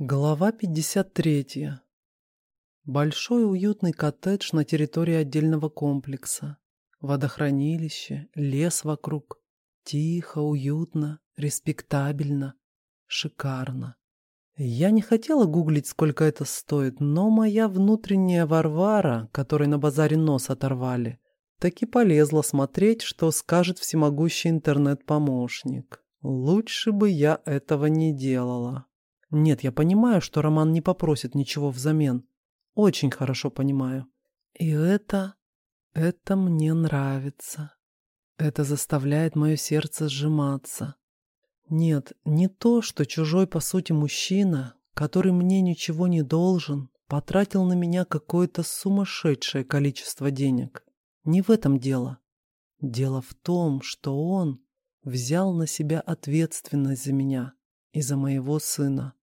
Глава 53. Большой уютный коттедж на территории отдельного комплекса. Водохранилище, лес вокруг. Тихо, уютно, респектабельно, шикарно. Я не хотела гуглить, сколько это стоит, но моя внутренняя Варвара, которой на базаре нос оторвали, таки полезла смотреть, что скажет всемогущий интернет-помощник. Лучше бы я этого не делала. Нет, я понимаю, что Роман не попросит ничего взамен. Очень хорошо понимаю. И это... это мне нравится. Это заставляет мое сердце сжиматься. Нет, не то, что чужой, по сути, мужчина, который мне ничего не должен, потратил на меня какое-то сумасшедшее количество денег. Не в этом дело. Дело в том, что он взял на себя ответственность за меня и за моего сына.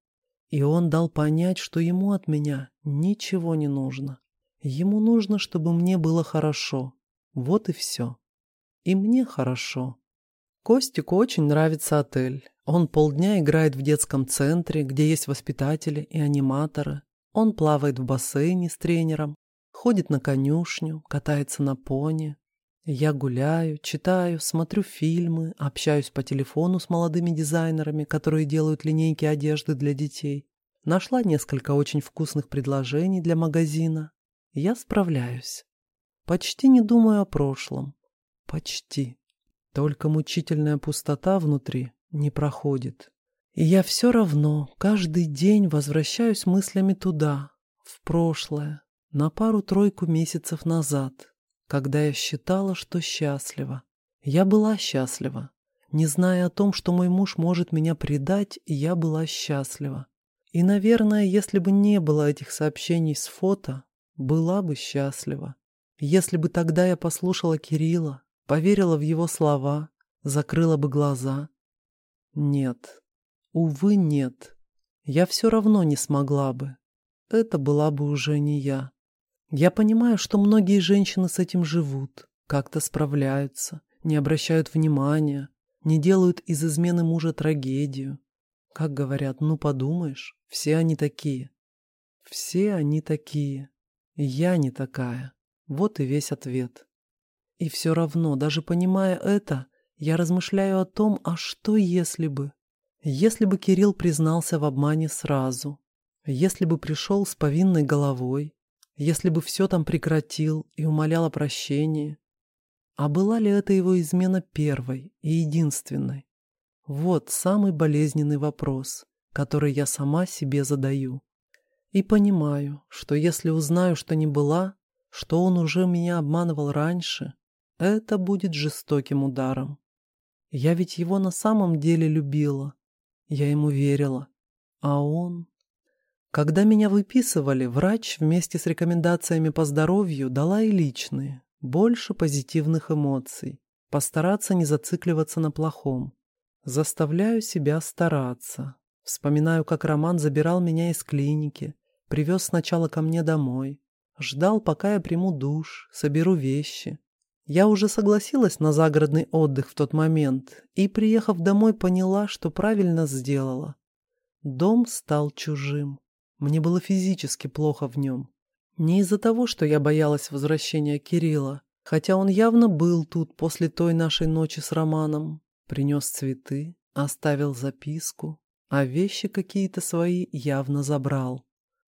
И он дал понять, что ему от меня ничего не нужно. Ему нужно, чтобы мне было хорошо. Вот и все. И мне хорошо. Костику очень нравится отель. Он полдня играет в детском центре, где есть воспитатели и аниматоры. Он плавает в бассейне с тренером, ходит на конюшню, катается на пони. Я гуляю, читаю, смотрю фильмы, общаюсь по телефону с молодыми дизайнерами, которые делают линейки одежды для детей. Нашла несколько очень вкусных предложений для магазина. Я справляюсь. Почти не думаю о прошлом. Почти. Только мучительная пустота внутри не проходит. И я все равно каждый день возвращаюсь мыслями туда, в прошлое, на пару-тройку месяцев назад, когда я считала, что счастлива. Я была счастлива. Не зная о том, что мой муж может меня предать, я была счастлива. И, наверное, если бы не было этих сообщений с фото, была бы счастлива. Если бы тогда я послушала Кирилла, поверила в его слова, закрыла бы глаза. Нет. Увы, нет. Я все равно не смогла бы. Это была бы уже не я. Я понимаю, что многие женщины с этим живут, как-то справляются, не обращают внимания, не делают из измены мужа трагедию. Как говорят, ну подумаешь, все они такие. Все они такие. Я не такая. Вот и весь ответ. И все равно, даже понимая это, я размышляю о том, а что если бы? Если бы Кирилл признался в обмане сразу, если бы пришел с повинной головой, если бы все там прекратил и умолял о прощении. А была ли это его измена первой и единственной? Вот самый болезненный вопрос, который я сама себе задаю. И понимаю, что если узнаю, что не была, что он уже меня обманывал раньше, это будет жестоким ударом. Я ведь его на самом деле любила. Я ему верила. А он... Когда меня выписывали, врач вместе с рекомендациями по здоровью дала и личные, больше позитивных эмоций, постараться не зацикливаться на плохом. Заставляю себя стараться. Вспоминаю, как Роман забирал меня из клиники, привез сначала ко мне домой, ждал, пока я приму душ, соберу вещи. Я уже согласилась на загородный отдых в тот момент и, приехав домой, поняла, что правильно сделала. Дом стал чужим. Мне было физически плохо в нем. Не из-за того, что я боялась возвращения Кирилла, хотя он явно был тут после той нашей ночи с Романом. Принес цветы, оставил записку, а вещи какие-то свои явно забрал.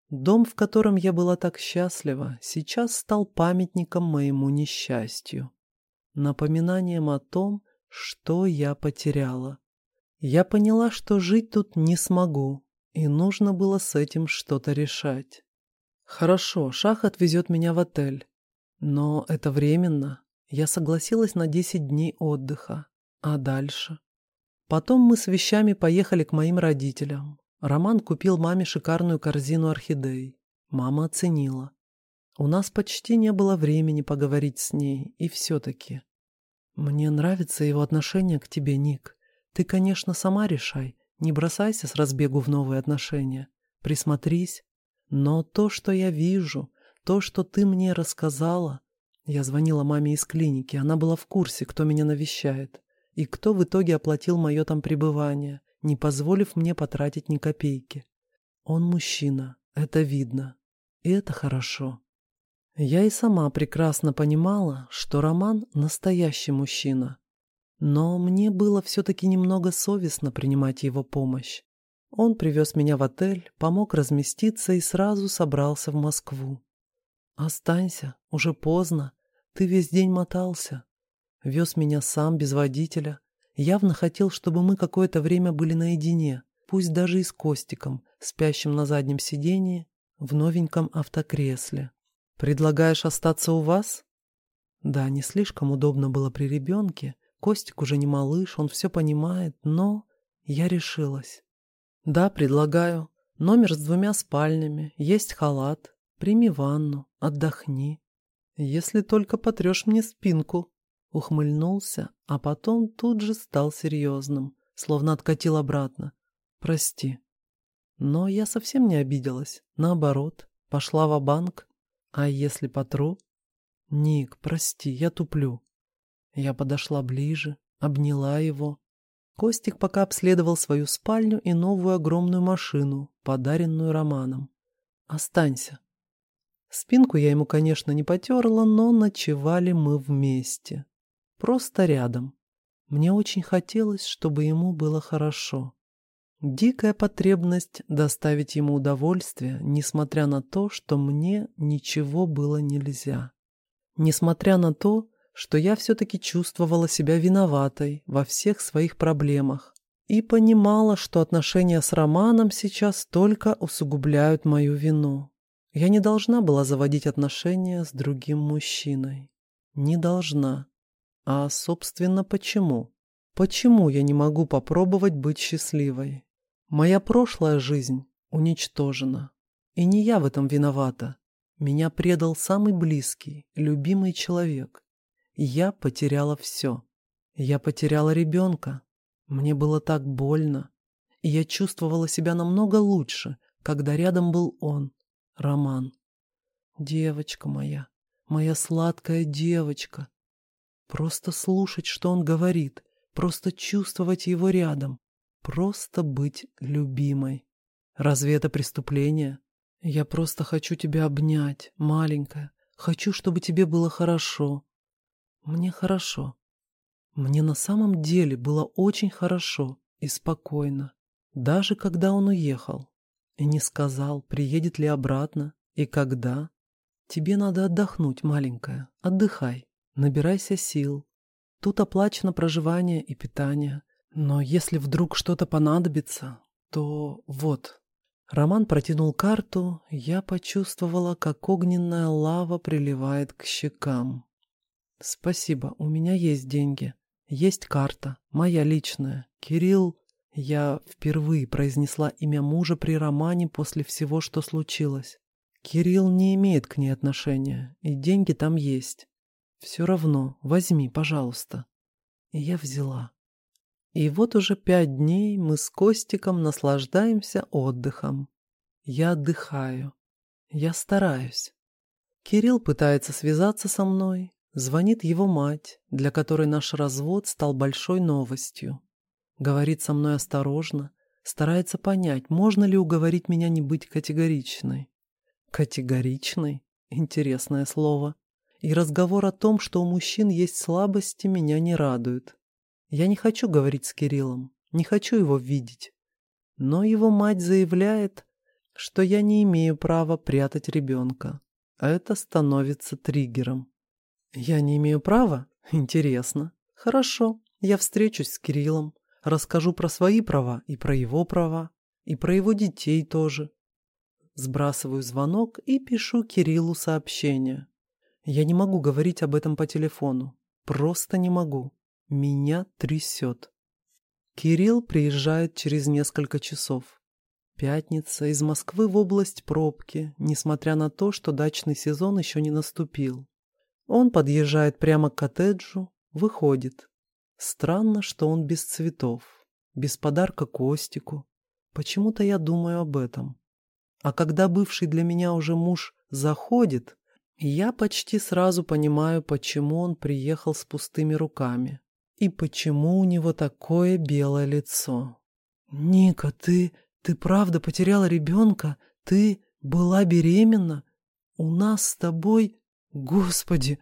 Дом, в котором я была так счастлива, сейчас стал памятником моему несчастью. Напоминанием о том, что я потеряла. Я поняла, что жить тут не смогу, и нужно было с этим что-то решать. Хорошо, Шах отвезет меня в отель. Но это временно. Я согласилась на 10 дней отдыха. А дальше? Потом мы с вещами поехали к моим родителям. Роман купил маме шикарную корзину орхидей. Мама оценила. У нас почти не было времени поговорить с ней, и все-таки. Мне нравится его отношение к тебе, Ник. Ты, конечно, сама решай, не бросайся с разбегу в новые отношения. Присмотрись. Но то, что я вижу, то, что ты мне рассказала... Я звонила маме из клиники, она была в курсе, кто меня навещает. И кто в итоге оплатил мое там пребывание, не позволив мне потратить ни копейки. Он мужчина, это видно. И это хорошо. Я и сама прекрасно понимала, что Роман — настоящий мужчина. Но мне было все-таки немного совестно принимать его помощь. Он привез меня в отель, помог разместиться и сразу собрался в Москву. «Останься, уже поздно. Ты весь день мотался. Вез меня сам, без водителя. Явно хотел, чтобы мы какое-то время были наедине, пусть даже и с Костиком, спящим на заднем сидении в новеньком автокресле. Предлагаешь остаться у вас?» Да, не слишком удобно было при ребенке. Костик уже не малыш, он все понимает, но я решилась. «Да, предлагаю. Номер с двумя спальнями, есть халат. Прими ванну, отдохни. Если только потрешь мне спинку». Ухмыльнулся, а потом тут же стал серьезным, словно откатил обратно. «Прости». Но я совсем не обиделась. Наоборот, пошла в банк А если потру? «Ник, прости, я туплю». Я подошла ближе, обняла его, Костик пока обследовал свою спальню и новую огромную машину, подаренную Романом. «Останься». Спинку я ему, конечно, не потерла, но ночевали мы вместе. Просто рядом. Мне очень хотелось, чтобы ему было хорошо. Дикая потребность доставить ему удовольствие, несмотря на то, что мне ничего было нельзя. Несмотря на то, что я все-таки чувствовала себя виноватой во всех своих проблемах и понимала, что отношения с Романом сейчас только усугубляют мою вину. Я не должна была заводить отношения с другим мужчиной. Не должна. А, собственно, почему? Почему я не могу попробовать быть счастливой? Моя прошлая жизнь уничтожена. И не я в этом виновата. Меня предал самый близкий, любимый человек. Я потеряла все. Я потеряла ребенка. Мне было так больно. И я чувствовала себя намного лучше, когда рядом был он, Роман. Девочка моя, моя сладкая девочка. Просто слушать, что он говорит, просто чувствовать его рядом, просто быть любимой. Разве это преступление? Я просто хочу тебя обнять, маленькая. Хочу, чтобы тебе было хорошо. Мне хорошо. Мне на самом деле было очень хорошо и спокойно, даже когда он уехал и не сказал, приедет ли обратно и когда. Тебе надо отдохнуть, маленькая, отдыхай, набирайся сил. Тут оплачено проживание и питание, но если вдруг что-то понадобится, то вот. Роман протянул карту, я почувствовала, как огненная лава приливает к щекам. «Спасибо, у меня есть деньги. Есть карта, моя личная. Кирилл...» Я впервые произнесла имя мужа при романе после всего, что случилось. Кирилл не имеет к ней отношения, и деньги там есть. Все равно, возьми, пожалуйста. И я взяла. И вот уже пять дней мы с Костиком наслаждаемся отдыхом. Я отдыхаю. Я стараюсь. Кирилл пытается связаться со мной, Звонит его мать, для которой наш развод стал большой новостью. Говорит со мной осторожно, старается понять, можно ли уговорить меня не быть категоричной. Категоричной? Интересное слово. И разговор о том, что у мужчин есть слабости, меня не радует. Я не хочу говорить с Кириллом, не хочу его видеть. Но его мать заявляет, что я не имею права прятать ребенка. Это становится триггером. «Я не имею права? Интересно. Хорошо, я встречусь с Кириллом, расскажу про свои права и про его права, и про его детей тоже». Сбрасываю звонок и пишу Кириллу сообщение. Я не могу говорить об этом по телефону. Просто не могу. Меня трясет. Кирилл приезжает через несколько часов. Пятница, из Москвы в область пробки, несмотря на то, что дачный сезон еще не наступил. Он подъезжает прямо к коттеджу, выходит. Странно, что он без цветов, без подарка Костику. Почему-то я думаю об этом. А когда бывший для меня уже муж заходит, я почти сразу понимаю, почему он приехал с пустыми руками. И почему у него такое белое лицо. «Ника, ты... Ты правда потеряла ребенка? Ты была беременна? У нас с тобой... Господи,